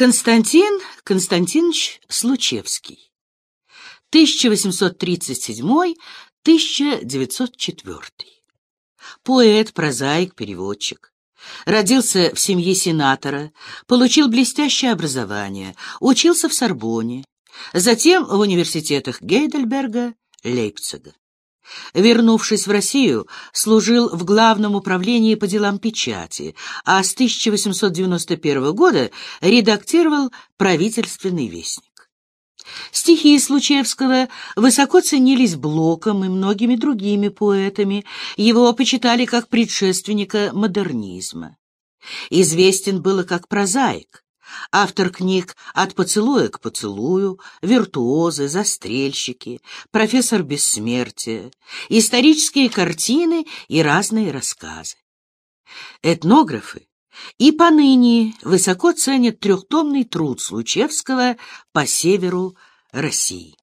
Константин Константинович Случевский 1837-1904 Поэт, прозаик, переводчик. Родился в семье сенатора, получил блестящее образование, учился в Сорбоне, затем в университетах Гейдельберга, Лейпцига. Вернувшись в Россию, служил в Главном управлении по делам печати, а с 1891 года редактировал правительственный вестник. Стихи Случевского высоко ценились Блоком и многими другими поэтами, его почитали как предшественника модернизма. Известен был и как прозаик, Автор книг «От поцелуя к поцелую», «Виртуозы», «Застрельщики», «Профессор бессмертия», исторические картины и разные рассказы. Этнографы и поныне высоко ценят трехтомный труд Случевского по северу России.